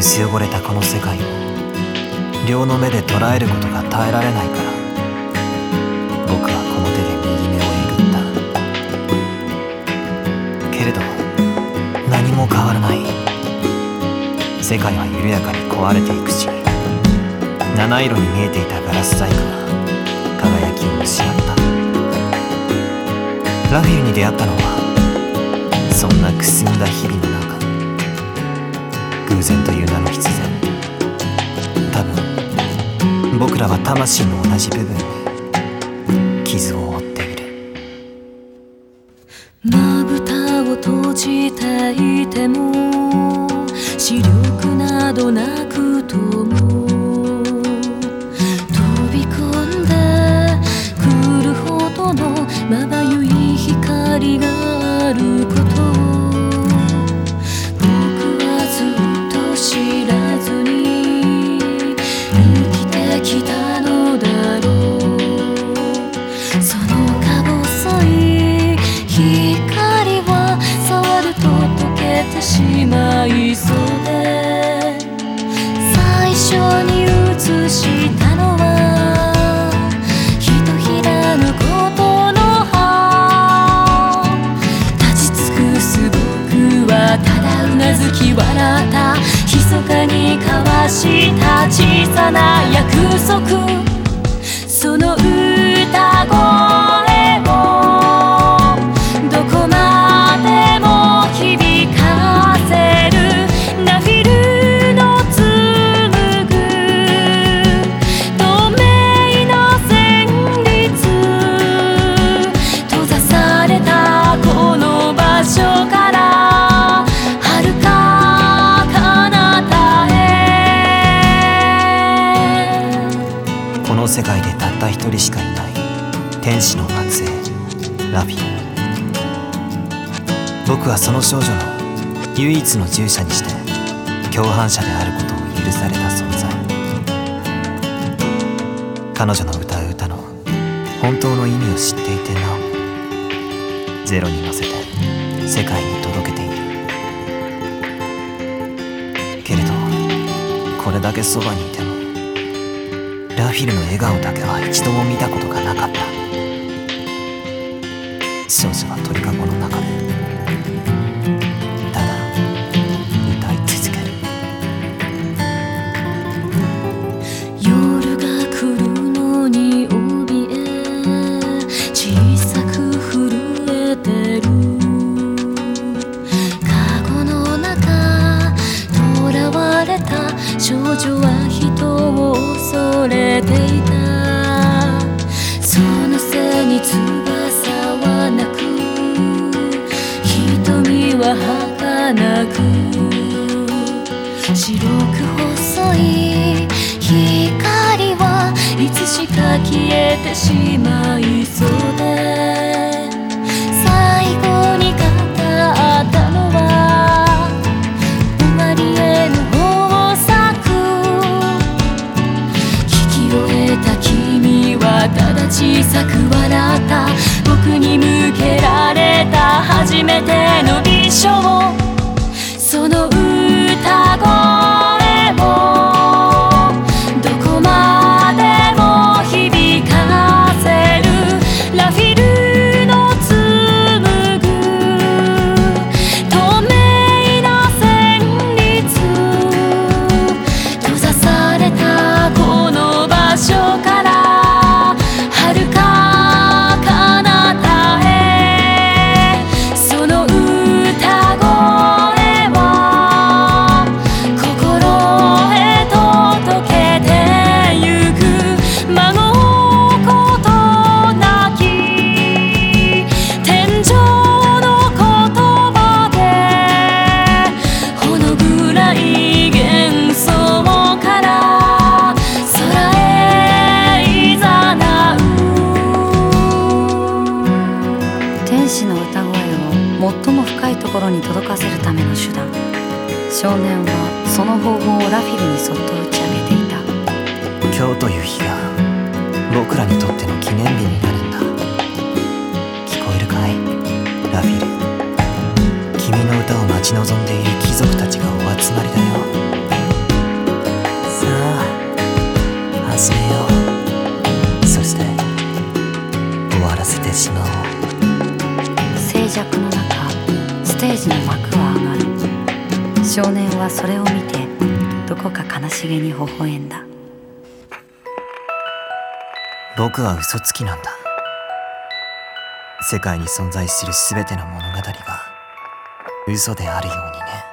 薄汚れたこの世界を両の目で捉えることが耐えられないから僕はこの手で右目をえぐった。けれど何も変わらない。世界は緩やかに壊れていくし七色に見えていたガラス細工は輝きを失った。ラフィルに出会ったのはそんなくすんだ日々偶然という名の必然。多分僕らは魂の同じ部分に傷を負っている。まぶたを閉じていても視力などなくともしまいそうで最初に映したのはひとひらのことの葉。立ち尽くす僕はただうなずき笑った。密かに交わした小さな約束。人しかいない天使の末裔ラフィ僕はその少女の唯一の従者にして共犯者であることを許された存在。彼女の歌う歌の本当の意味を知っていてなおゼロに乗せて世界に届けている。けれどこれだけそばにいてもラフィルの笑顔だけは一度も見たことがなかった。少女は鳥かごの中で。は儚く白く細い光はいつしか消えてしまいそうでの心に届かせるための手段。少年はその方法をラフィルにそっと打ち上げていた。今日という日が僕らにとっての記念日になるんだ。聞こえるかい？ラフィル。君の歌を待ち望んでいる貴族たちがお集まりだよ。さあ始めよう。そして終わらせてしまおう。静寂の中テージの幕は上がる。少年はそれを見てどこか悲しげに微笑んだ。僕は嘘つきなんだ。世界に存在する全ての物語が嘘であるようにね。